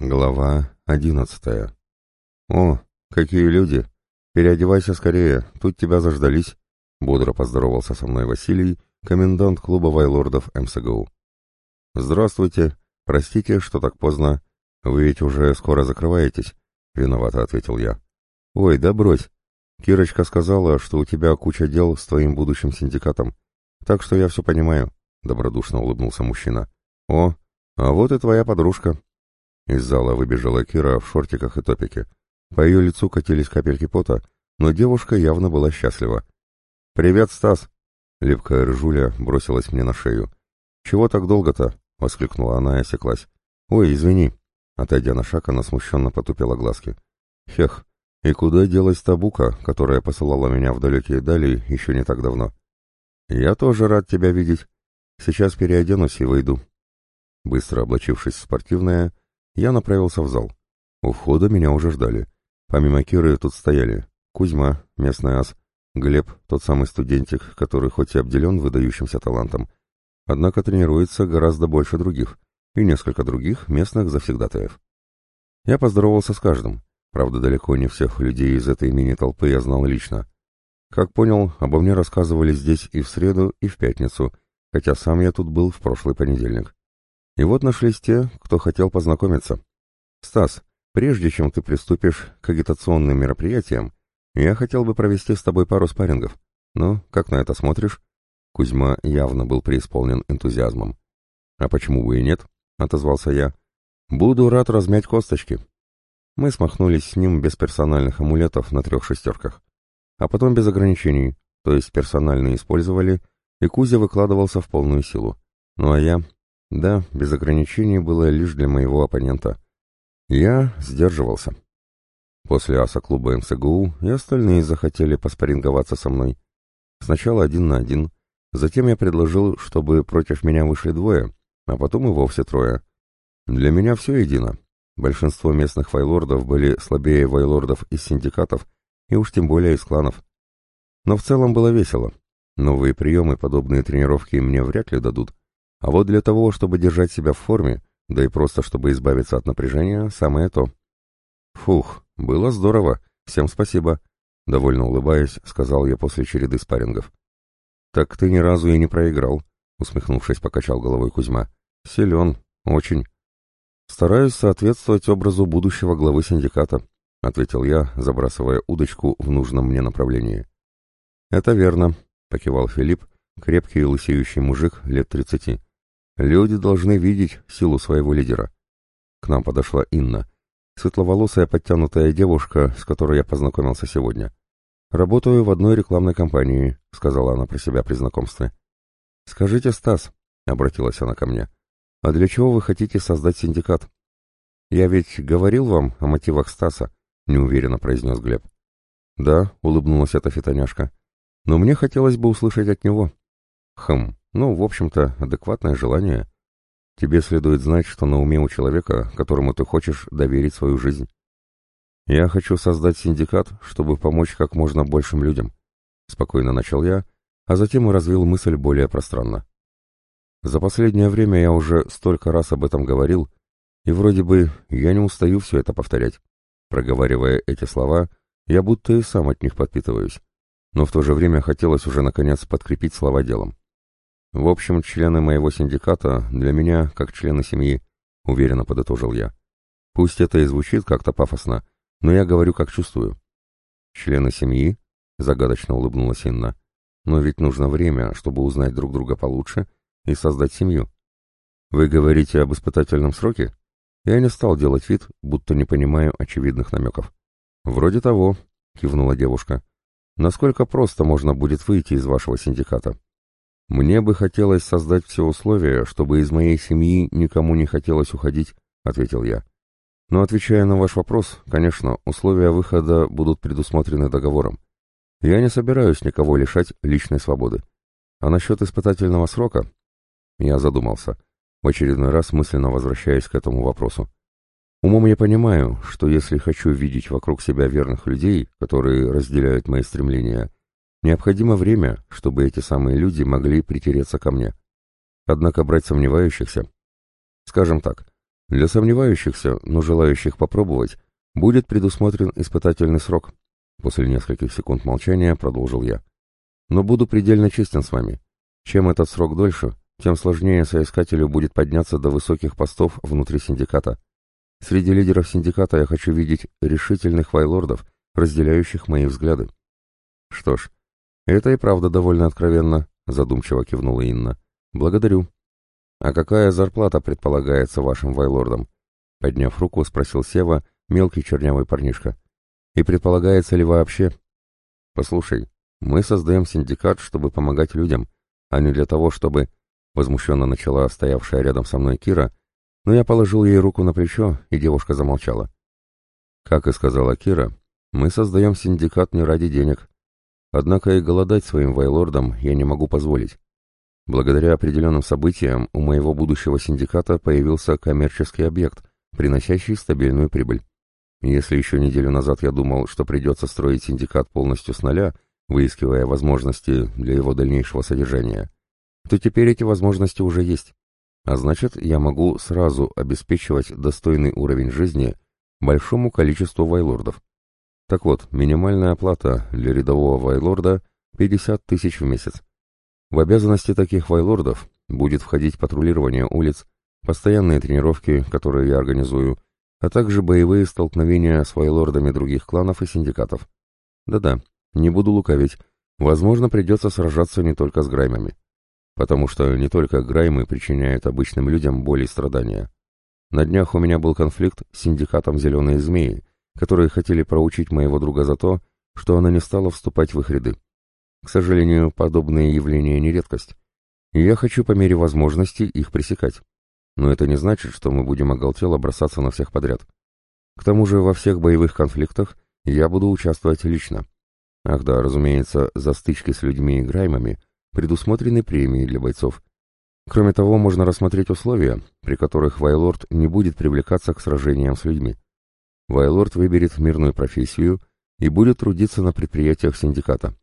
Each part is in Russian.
Глава одиннадцатая. «О, какие люди! Переодевайся скорее, тут тебя заждались!» Бодро поздоровался со мной Василий, комендант клуба вайлордов МСГУ. «Здравствуйте! Простите, что так поздно. Вы ведь уже скоро закрываетесь?» — виновато ответил я. «Ой, да брось! Кирочка сказала, что у тебя куча дел с твоим будущим синдикатом. Так что я все понимаю», — добродушно улыбнулся мужчина. «О, а вот и твоя подружка!» Из зала выбежала Кира в шортиках и топике. По ее лицу катились капельки пота, но девушка явно была счастлива. «Привет, Стас!» Липкая ржуля бросилась мне на шею. «Чего так долго-то?» — воскликнула она и осеклась. «Ой, извини!» Отойдя на шаг, она смущенно потупила глазки. «Хех, и куда делась та бука, которая посылала меня в далекие дали еще не так давно?» «Я тоже рад тебя видеть. Сейчас переоденусь и выйду». Быстро облачившись в спортивное, я направился в зал. У входа меня уже ждали. Помимо Киры тут стояли Кузьма, местный ас, Глеб, тот самый студентик, который хоть и обделен выдающимся талантом, однако тренируется гораздо больше других, и несколько других местных завсегдатаев. Я поздоровался с каждым, правда, далеко не всех людей из этой мини-толпы я знал лично. Как понял, обо мне рассказывали здесь и в среду, и в пятницу, хотя сам я тут был в прошлый понедельник. И вот нашлись те, кто хотел познакомиться. «Стас, прежде чем ты приступишь к агитационным мероприятиям, я хотел бы провести с тобой пару спаррингов. Ну, как на это смотришь?» Кузьма явно был преисполнен энтузиазмом. «А почему бы и нет?» — отозвался я. «Буду рад размять косточки». Мы смахнулись с ним без персональных амулетов на трех шестерках. А потом без ограничений, то есть персональные использовали, и Кузя выкладывался в полную силу. Ну а я да, без ограничений было лишь для моего оппонента. Я сдерживался. После аса клуба МСГУ и остальные захотели поспоринговаться со мной. Сначала один на один, затем я предложил, чтобы против меня вышли двое, а потом и вовсе трое. Для меня все едино. Большинство местных вайлордов были слабее вайлордов из синдикатов, и уж тем более из кланов. Но в целом было весело. Новые приемы, подобные тренировки мне вряд ли дадут, а вот для того, чтобы держать себя в форме, да и просто чтобы избавиться от напряжения, самое то. Фух, было здорово, всем спасибо, довольно улыбаясь, сказал я после череды спаррингов. Так ты ни разу и не проиграл, усмехнувшись, покачал головой Кузьма. Силен, очень. Стараюсь соответствовать образу будущего главы синдиката, ответил я, забрасывая удочку в нужном мне направлении. Это верно, покивал Филипп, крепкий и лысеющий мужик лет тридцати. Люди должны видеть силу своего лидера. К нам подошла Инна, светловолосая подтянутая девушка, с которой я познакомился сегодня. «Работаю в одной рекламной компании», — сказала она про себя при знакомстве. «Скажите, Стас», — обратилась она ко мне, — «а для чего вы хотите создать синдикат?» «Я ведь говорил вам о мотивах Стаса», — неуверенно произнес Глеб. «Да», — улыбнулась эта фитоняшка, — «но мне хотелось бы услышать от него». «Хм, ну, в общем-то, адекватное желание. Тебе следует знать, что на уме у человека, которому ты хочешь доверить свою жизнь. Я хочу создать синдикат, чтобы помочь как можно большим людям. Спокойно начал я, а затем и развил мысль более пространно. За последнее время я уже столько раз об этом говорил, и вроде бы я не устаю все это повторять. Проговаривая эти слова, я будто и сам от них подпитываюсь. Но в то же время хотелось уже наконец подкрепить слова делом. В общем, члены моего синдиката для меня как члены семьи, уверенно подытожил я. Пусть это и звучит как-то пафосно, но я говорю, как чувствую. Члены семьи? Загадочно улыбнулась Инна. Но ведь нужно время, чтобы узнать друг друга получше и создать семью. Вы говорите об испытательном сроке? Я не стал делать вид, будто не понимаю очевидных намеков. Вроде того, кивнула девушка. Насколько просто можно будет выйти из вашего синдиката? «Мне бы хотелось создать все условия, чтобы из моей семьи никому не хотелось уходить», — ответил я. «Но отвечая на ваш вопрос, конечно, условия выхода будут предусмотрены договором. Я не собираюсь никого лишать личной свободы. А насчет испытательного срока...» Я задумался, в очередной раз мысленно возвращаясь к этому вопросу. Умом я понимаю, что если хочу видеть вокруг себя верных людей, которые разделяют мои стремления, Необходимо время, чтобы эти самые люди могли притереться ко мне. Однако брать сомневающихся... Скажем так, Для сомневающихся, но желающих попробовать, будет предусмотрен испытательный срок. После нескольких секунд молчания продолжил я. Но буду предельно честен с вами. Чем этот срок дольше, тем сложнее соискателю будет подняться до высоких постов внутри синдиката. Среди лидеров синдиката я хочу видеть решительных вайлордов, разделяющих мои взгляды. Что ж, это и правда довольно откровенно, задумчиво кивнула Инна. Благодарю. А какая зарплата предполагается вашим вайлордам? Подняв руку, спросил Сева, мелкий чернявый парнишка. И предполагается ли вообще? Послушай, мы создаем синдикат, чтобы помогать людям, а не для того, чтобы... Возмущенно начала стоявшая рядом со мной Кира, но я положил ей руку на плечо, и девушка замолчала. Как и сказала Кира, мы создаем синдикат не ради денег. Однако и голодать своим вайлордам я не могу позволить. Благодаря определенным событиям у моего будущего синдиката появился коммерческий объект, приносящий стабильную прибыль. Если еще неделю назад я думал, что придется строить синдикат полностью с нуля, выискивая возможности для его дальнейшего содержания, то теперь эти возможности уже есть. А значит, я могу сразу обеспечивать достойный уровень жизни большому количеству вайлордов. Так вот, минимальная оплата для рядового вайлорда – 50 тысяч в месяц. В обязанности таких вайлордов будет входить патрулирование улиц, постоянные тренировки, которые я организую, а также боевые столкновения с вайлордами других кланов и синдикатов. Да-да, не буду лукавить, возможно, придется сражаться не только с граймами потому что не только граймы причиняют обычным людям боль и страдания. На днях у меня был конфликт с синдикатом «Зеленые змеи», которые хотели проучить моего друга за то, что она не стала вступать в их ряды. К сожалению, подобные явления не редкость, и я хочу по мере возможности их пресекать. Но это не значит, что мы будем оголтело бросаться на всех подряд. К тому же во всех боевых конфликтах я буду участвовать лично. Ах да, разумеется, за стычки с людьми и граймами – предусмотрены премии для бойцов. Кроме того, можно рассмотреть условия, при которых Вайлорд не будет привлекаться к сражениям с людьми. Вайлорд выберет мирную профессию и будет трудиться на предприятиях синдиката.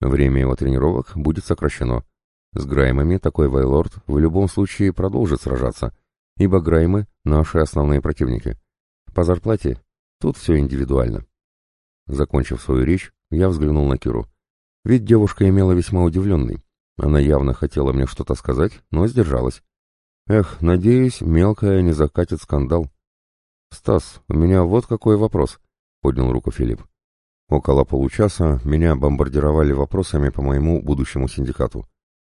Время его тренировок будет сокращено. С Граймами такой Вайлорд в любом случае продолжит сражаться, ибо Граймы — наши основные противники. По зарплате тут все индивидуально. Закончив свою речь, я взглянул на Киру. Ведь девушка имела весьма удивленный. Она явно хотела мне что-то сказать, но сдержалась. Эх, надеюсь, мелкая не закатит скандал. «Стас, у меня вот какой вопрос», — поднял руку Филипп. Около получаса меня бомбардировали вопросами по моему будущему синдикату.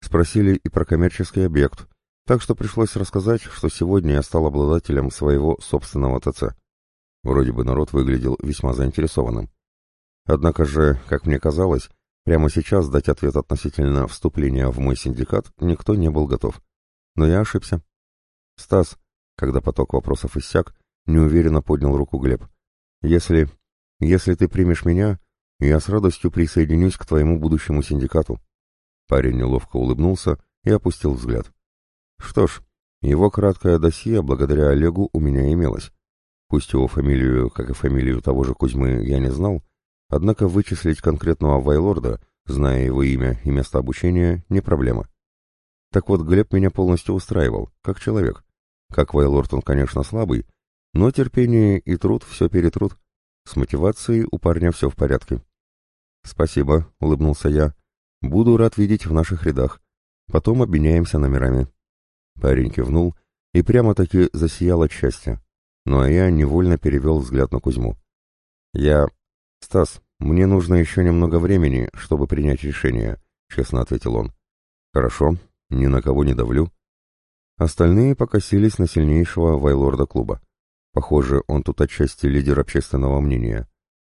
Спросили и про коммерческий объект, так что пришлось рассказать, что сегодня я стал обладателем своего собственного ТЦ. Вроде бы народ выглядел весьма заинтересованным. Однако же, как мне казалось, Прямо сейчас дать ответ относительно вступления в мой синдикат никто не был готов. Но я ошибся. «Стас», когда поток вопросов иссяк, неуверенно поднял руку Глеб. «Если... если ты примешь меня, я с радостью присоединюсь к твоему будущему синдикату». Парень неловко улыбнулся и опустил взгляд. «Что ж, его краткое досье благодаря Олегу у меня имелось. Пусть его фамилию, как и фамилию того же Кузьмы, я не знал, Однако вычислить конкретного Вайлорда, зная его имя и место обучения, не проблема. Так вот, Глеб меня полностью устраивал, как человек. Как Вайлорд он, конечно, слабый, но терпение и труд все перетрут. С мотивацией у парня все в порядке. «Спасибо», — улыбнулся я. «Буду рад видеть в наших рядах. Потом обменяемся номерами». Парень кивнул и прямо-таки засиял от счастья. Ну а я невольно перевел взгляд на Кузьму. «Я «Стас, мне нужно еще немного времени, чтобы принять решение», — честно ответил он. «Хорошо, ни на кого не давлю». Остальные покосились на сильнейшего вайлорда клуба. Похоже, он тут отчасти лидер общественного мнения.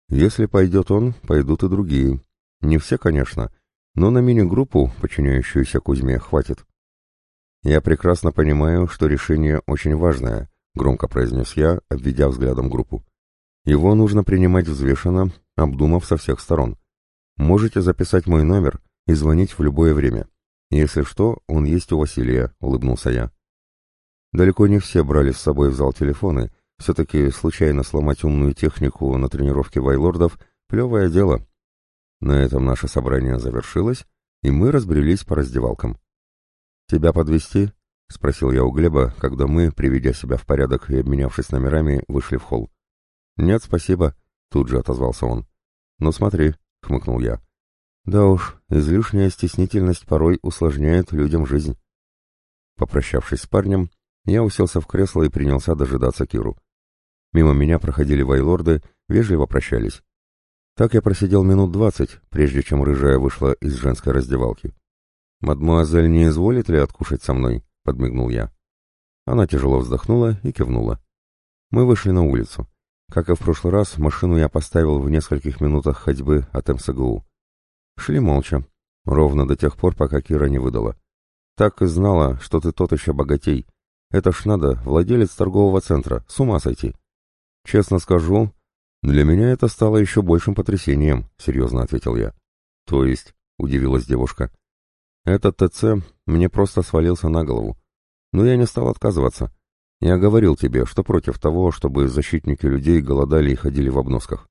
Если пойдет он, пойдут и другие. Не все, конечно, но на мини-группу, подчиняющуюся Кузьме, хватит. «Я прекрасно понимаю, что решение очень важное», — громко произнес я, обведя взглядом группу. Его нужно принимать взвешенно, обдумав со всех сторон. Можете записать мой номер и звонить в любое время. Если что, он есть у Василия, улыбнулся я. Далеко не все брали с собой в зал телефоны, все-таки случайно сломать умную технику на тренировке вайлордов — плевое дело. На этом наше собрание завершилось, и мы разбрелись по раздевалкам. «Тебя подвести? спросил я у Глеба, когда мы, приведя себя в порядок и обменявшись номерами, вышли в холл. «Нет, спасибо», — тут же отозвался он. «Ну смотри», — хмыкнул я. «Да уж, излишняя стеснительность порой усложняет людям жизнь». Попрощавшись с парнем, я уселся в кресло и принялся дожидаться Киру. Мимо меня проходили вайлорды, вежливо прощались. Так я просидел минут двадцать, прежде чем рыжая вышла из женской раздевалки. «Мадмуазель не изволит ли откушать со мной?» — подмигнул я. Она тяжело вздохнула и кивнула. Мы вышли на улицу. Как и в прошлый раз, машину я поставил в нескольких минутах ходьбы от МСГУ. Шли молча, ровно до тех пор, пока Кира не выдала. «Так и знала, что ты тот еще богатей. Это ж надо, владелец торгового центра, с ума сойти». «Честно скажу, «Для меня это стало еще большим потрясением», — серьезно ответил я. «То есть?» — удивилась девушка. «Этот ТЦ мне просто свалился на голову. Но я не стал отказываться. Я говорил тебе, что против того, чтобы защитники людей голодали и ходили в обносках.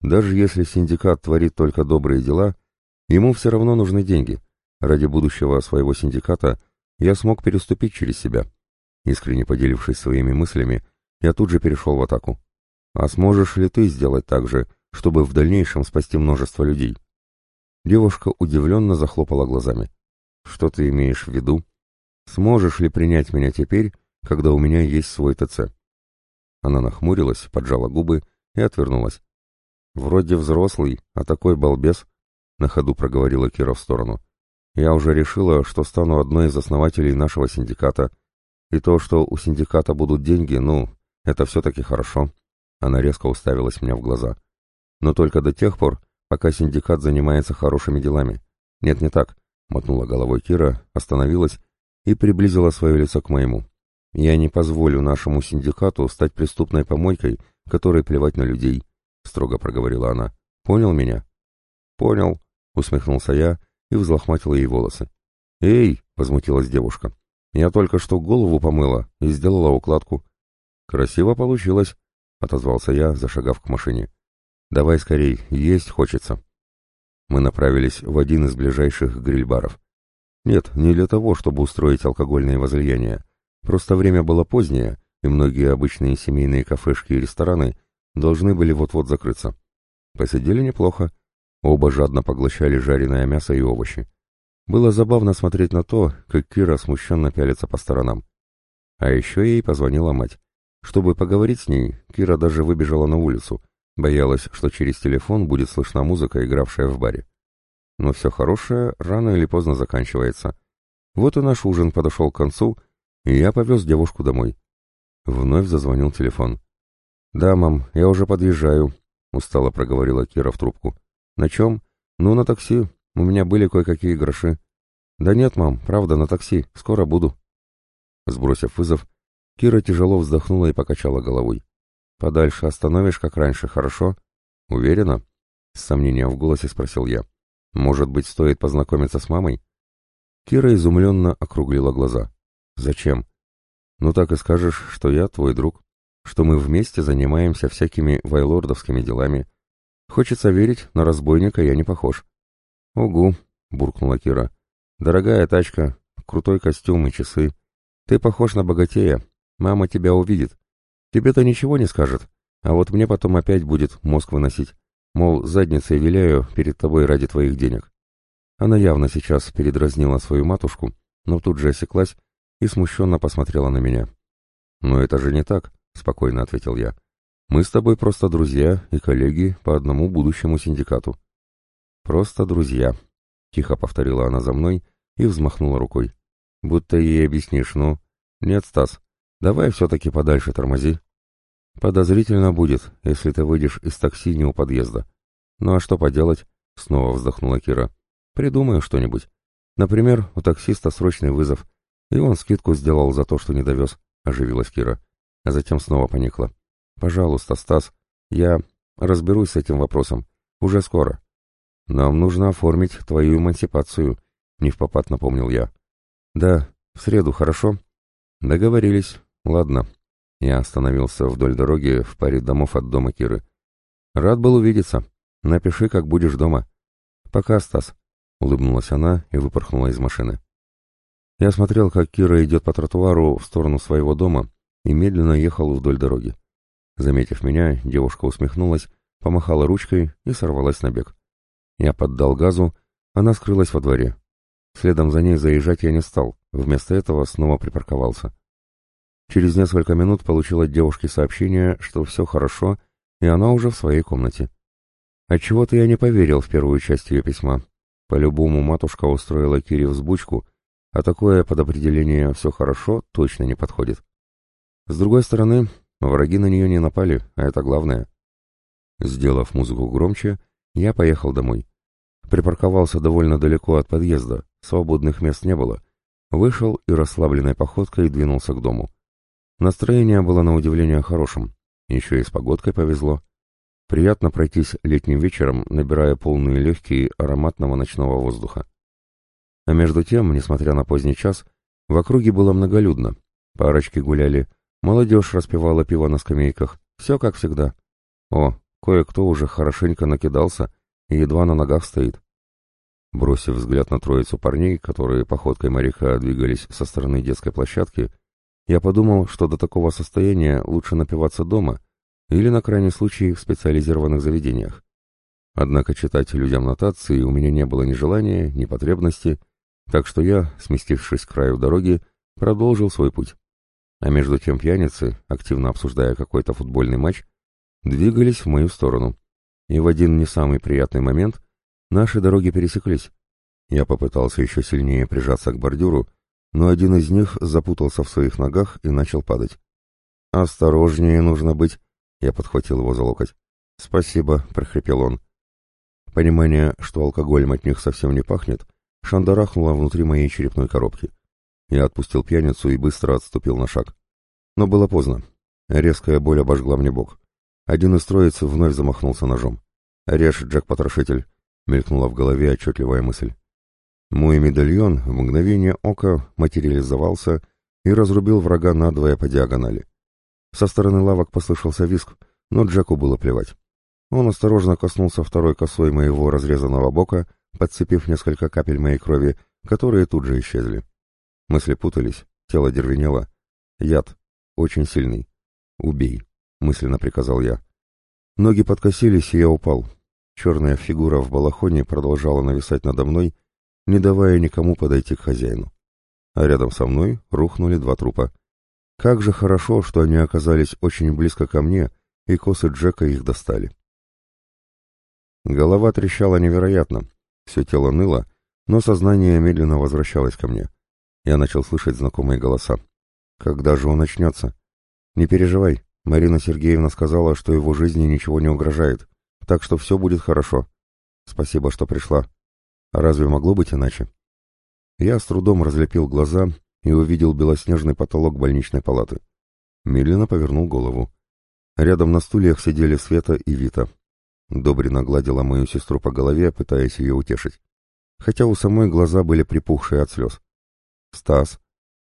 Даже если синдикат творит только добрые дела, ему все равно нужны деньги. Ради будущего своего синдиката я смог переступить через себя». Искренне поделившись своими мыслями, я тут же перешел в атаку. А сможешь ли ты сделать так же, чтобы в дальнейшем спасти множество людей? Девушка удивленно захлопала глазами. Что ты имеешь в виду? Сможешь ли принять меня теперь, когда у меня есть свой ТЦ? Она нахмурилась, поджала губы и отвернулась. Вроде взрослый, а такой балбес, на ходу проговорила Кира в сторону. Я уже решила, что стану одной из основателей нашего синдиката. И то, что у синдиката будут деньги, ну, это все-таки хорошо. Она резко уставилась мне в глаза. Но только до тех пор, пока синдикат занимается хорошими делами. Нет, не так. Мотнула головой Кира, остановилась и приблизила свое лицо к моему. Я не позволю нашему синдикату стать преступной помойкой, которой плевать на людей, строго проговорила она. Понял меня? Понял, усмехнулся я и взлохматил ей волосы. «Эй!» — возмутилась девушка. «Я только что голову помыла и сделала укладку». «Красиво получилось», — отозвался я, зашагав к машине. «Давай скорей, есть хочется». Мы направились в один из ближайших гриль-баров. Нет, не для того, чтобы устроить алкогольные возлияния. Просто время было позднее, и многие обычные семейные кафешки и рестораны должны были вот-вот закрыться. Посидели неплохо. Оба жадно поглощали жареное мясо и овощи. Было забавно смотреть на то, как Кира смущенно пялится по сторонам. А еще ей позвонила мать. Чтобы поговорить с ней, Кира даже выбежала на улицу, боялась, что через телефон будет слышна музыка, игравшая в баре. Но все хорошее рано или поздно заканчивается. Вот и наш ужин подошел к концу, и я повез девушку домой. Вновь зазвонил телефон. «Да, мам, я уже подъезжаю», — устало проговорила Кира в трубку. «На чем? Ну, на такси. У меня были кое-какие гроши». «Да нет, мам, правда, на такси. Скоро буду». Сбросив вызов, Кира тяжело вздохнула и покачала головой. «Подальше остановишь, как раньше, хорошо?» «Уверена?» — с сомнением в голосе спросил я. «Может быть, стоит познакомиться с мамой?» Кира изумленно округлила глаза. «Зачем?» «Ну так и скажешь, что я твой друг, что мы вместе занимаемся всякими вайлордовскими делами. Хочется верить, на разбойника я не похож». «Угу», — буркнула Кира. «Дорогая тачка, крутой костюм и часы. Ты похож на богатея, Мама тебя увидит. Тебе-то ничего не скажет, а вот мне потом опять будет мозг выносить. Мол, задницей виляю перед тобой ради твоих денег. Она явно сейчас передразнила свою матушку, но тут же осеклась и смущенно посмотрела на меня. «Но это же не так», — спокойно ответил я. «Мы с тобой просто друзья и коллеги по одному будущему синдикату». «Просто друзья», — тихо повторила она за мной и взмахнула рукой. «Будто ей объяснишь, ну...» «Нет, Стас, Давай все-таки подальше тормози. Подозрительно будет, если ты выйдешь из такси не у подъезда. Ну а что поделать? Снова вздохнула Кира. Придумаю что-нибудь. Например, у таксиста срочный вызов, и он скидку сделал за то, что не довез. Оживилась Кира, а затем снова поникла. Пожалуйста, Стас, я разберусь с этим вопросом. Уже скоро. Нам нужно оформить твою эмансипацию, не в попад напомнил я. Да, в среду, хорошо? Договорились. Ладно. Я остановился вдоль дороги в паре домов от дома Киры. Рад был увидеться. Напиши, как будешь дома. Пока, Стас. Улыбнулась она и выпорхнула из машины. Я смотрел, как Кира идет по тротуару в сторону своего дома и медленно ехал вдоль дороги. Заметив меня, девушка усмехнулась, помахала ручкой и сорвалась на бег. Я поддал газу, она скрылась во дворе. Следом за ней заезжать я не стал, вместо этого снова припарковался. Через несколько минут получил от девушки сообщение, что все хорошо, и она уже в своей комнате. Отчего-то я не поверил в первую часть ее письма. По-любому матушка устроила Кире взбучку, а такое под определение «все хорошо» точно не подходит. С другой стороны, враги на нее не напали, а это главное. Сделав музыку громче, я поехал домой. Припарковался довольно далеко от подъезда, свободных мест не было. Вышел и расслабленной походкой двинулся к дому. Настроение было на удивление хорошим. Еще и с погодкой повезло. Приятно пройтись летним вечером, набирая полные легкие ароматного ночного воздуха. А между тем, несмотря на поздний час, в округе было многолюдно. Парочки гуляли, молодежь распивала пиво на скамейках. Все как всегда. О, кое-кто уже хорошенько накидался и едва на ногах стоит. Бросив взгляд на троицу парней, которые походкой моряка двигались со стороны детской площадки, я подумал, что до такого состояния лучше напиваться дома или, на крайний случай, в специализированных заведениях. Однако читать людям нотации у меня не было ни желания, ни потребности, так что я, сместившись к краю дороги, продолжил свой путь. А между тем пьяницы, активно обсуждая какой-то футбольный матч, двигались в мою сторону. И в один не самый приятный момент наши дороги пересеклись. Я попытался еще сильнее прижаться к бордюру, но один из них запутался в своих ногах и начал падать. «Осторожнее нужно быть», — я подхватил его за локоть. «Спасибо», — прохрипел он. Понимание, что алкоголем от них совсем не пахнет, шандарахнуло внутри моей черепной коробки. Я отпустил пьяницу и быстро отступил на шаг. Но было поздно. Резкая боль обожгла мне бок. Один из троицы вновь замахнулся ножом. «Режь, Джек-потрошитель», — мелькнула в голове отчетливая мысль. Мой медальон в мгновение ока материализовался и разрубил врага надвое по диагонали. Со стороны лавок послышался виск, но Джеку было плевать. Он осторожно коснулся второй косой моего разрезанного бока, подцепив несколько капель моей крови, которые тут же исчезли. Мысли путались, тело дервенело. Яд. Очень сильный. «Убей», — мысленно приказал я. Ноги подкосились, и я упал. Черная фигура в балахоне продолжала нависать надо мной, не давая никому подойти к хозяину. А рядом со мной рухнули два трупа. Как же хорошо, что они оказались очень близко ко мне, и косы Джека их достали. Голова трещала невероятно, все тело ныло, но сознание медленно возвращалось ко мне. Я начал слышать знакомые голоса. «Когда же он начнется?» «Не переживай, Марина Сергеевна сказала, что его жизни ничего не угрожает, так что все будет хорошо. Спасибо, что пришла. Разве могло быть иначе? Я с трудом разлепил глаза и увидел белоснежный потолок больничной палаты. Медленно повернул голову. Рядом на стульях сидели Света и Вита. Добрина гладила мою сестру по голове, пытаясь ее утешить. Хотя у самой глаза были припухшие от слез. «Стас!»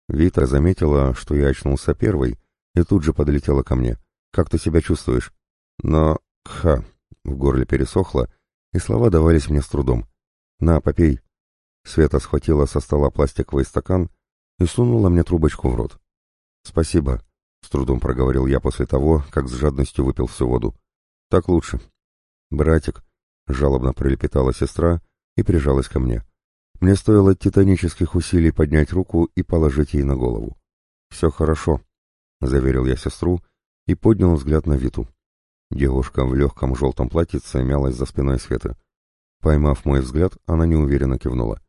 Вита заметила, что я очнулся первый, и тут же подлетела ко мне. «Как ты себя чувствуешь?» «Но... Ха!» В горле пересохло, и слова давались мне с трудом. «На, попей». Света схватила со стола пластиковый стакан и сунула мне трубочку в рот. «Спасибо», — с трудом проговорил я после того, как с жадностью выпил всю воду. «Так лучше». «Братик», — жалобно пролепетала сестра и прижалась ко мне. Мне стоило титанических усилий поднять руку и положить ей на голову. «Все хорошо», — заверил я сестру и поднял взгляд на Виту. Девушка в легком желтом платьице мялась за спиной Светы. Поймав мой взгляд, она неуверенно кивнула.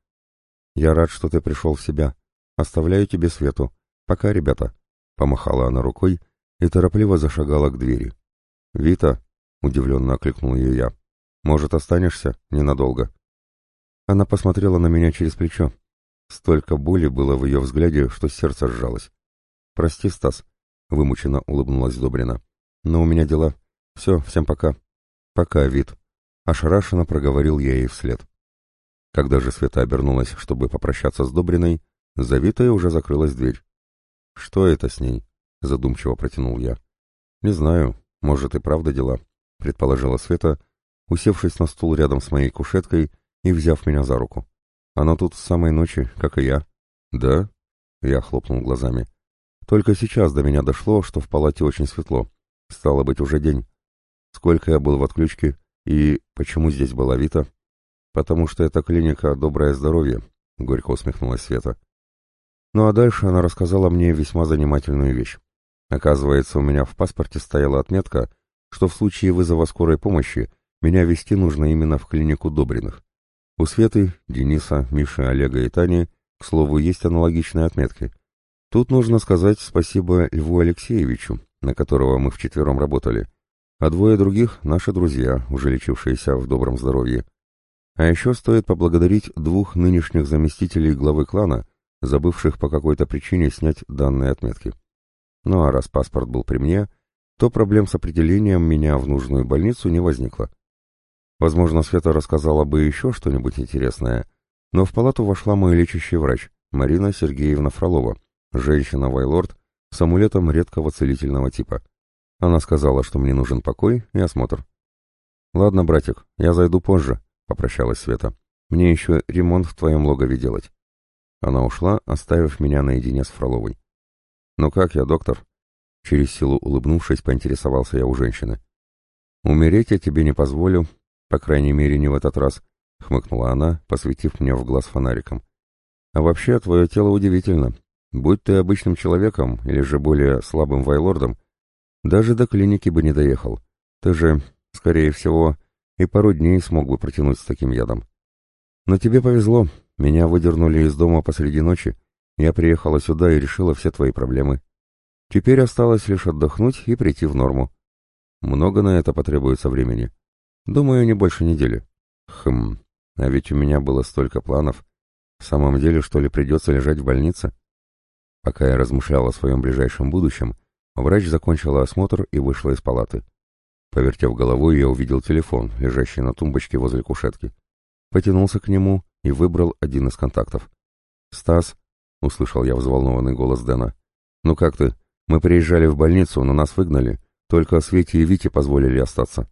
«Я рад, что ты пришел в себя. Оставляю тебе свету. Пока, ребята». Помахала она рукой и торопливо зашагала к двери. «Вита», — удивленно окликнул ее я, — «может, останешься? Ненадолго». Она посмотрела на меня через плечо. Столько боли было в ее взгляде, что сердце сжалось. «Прости, Стас», — вымученно улыбнулась Добрина. «Но у меня дела. Все, всем пока». «Пока, Вит», Ошарашенно проговорил я ей вслед. Когда же Света обернулась, чтобы попрощаться с Добриной, завитая уже закрылась дверь. «Что это с ней?» — задумчиво протянул я. «Не знаю, может и правда дела», — предположила Света, усевшись на стул рядом с моей кушеткой и взяв меня за руку. «Она тут с самой ночи, как и я». «Да?» Я хлопнул глазами. Только сейчас до меня дошло, что в палате очень светло. Стало быть, уже день. Сколько я был в отключке и почему здесь была Вита? Потому что это клиника «Доброе здоровье», — горько усмехнулась Света. Ну а дальше она рассказала мне весьма занимательную вещь. Оказывается, у меня в паспорте стояла отметка, что в случае вызова скорой помощи меня вести нужно именно в клинику Добриных. У Светы, Дениса, Миши, Олега и Тани, к слову, есть аналогичные отметки. Тут нужно сказать спасибо Льву Алексеевичу, на которого мы вчетвером работали, а двое других — наши друзья, уже лечившиеся в добром здоровье. А еще стоит поблагодарить двух нынешних заместителей главы клана, забывших по какой-то причине снять данные отметки. Ну а раз паспорт был при мне, то проблем с определением меня в нужную больницу не возникло. Возможно, Света рассказала бы еще что-нибудь интересное, но в палату вошла мой лечащий врач, Марина Сергеевна Фролова, женщина-вайлорд с амулетом редкого целительного типа. Она сказала, что мне нужен покой и осмотр. «Ладно, братик, я зайду позже», — попрощалась Света. «Мне еще ремонт в твоем логове делать». Она ушла, оставив меня наедине с Фроловой. «Ну как я, доктор?» Через силу улыбнувшись, поинтересовался я у женщины. «Умереть я тебе не позволю, по крайней мере, не в этот раз, — хмыкнула она, посветив мне в глаз фонариком. А вообще, твое тело удивительно. Будь ты обычным человеком или же более слабым вайлордом, даже до клиники бы не доехал. Ты же, скорее всего, и пару дней смог бы протянуть с таким ядом. Но тебе повезло, меня выдернули из дома посреди ночи, я приехала сюда и решила все твои проблемы. Теперь осталось лишь отдохнуть и прийти в норму. Много на это потребуется времени. Думаю, не больше недели. Хм, а ведь у меня было столько планов. В самом деле, что ли, придется лежать в больнице? Пока я размышлял о своем ближайшем будущем, врач закончила осмотр и вышла из палаты. Повертев головой, я увидел телефон, лежащий на тумбочке возле кушетки. Потянулся к нему и выбрал один из контактов. «Стас», — услышал я взволнованный голос Дэна, — «ну как ты? Мы приезжали в больницу, но нас выгнали. Только Свете и Вите позволили остаться».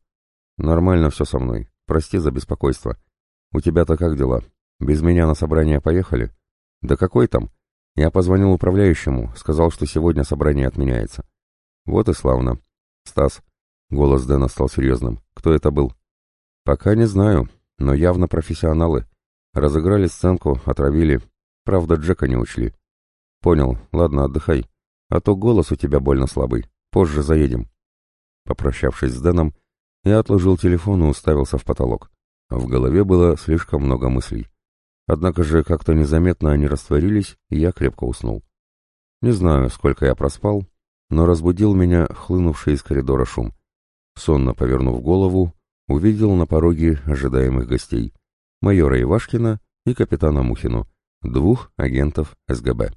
«Нормально все со мной. Прости за беспокойство. У тебя-то как дела? Без меня на собрание поехали?» «Да какой там? Я позвонил управляющему, сказал, что сегодня собрание отменяется». «Вот и славно. Стас». Голос Дэна стал серьезным. «Кто это был?» «Пока не знаю, но явно профессионалы. Разыграли сценку, отравили. Правда, Джека не учли». «Понял. Ладно, отдыхай. А то голос у тебя больно слабый. Позже заедем». Попрощавшись с Дэном, я отложил телефон и уставился в потолок. В голове было слишком много мыслей. Однако же как-то незаметно они растворились, и я крепко уснул. Не знаю, сколько я проспал, но разбудил меня хлынувший из коридора шум. Сонно повернув голову, увидел на пороге ожидаемых гостей — майора Ивашкина и капитана Мухину, двух агентов СГБ.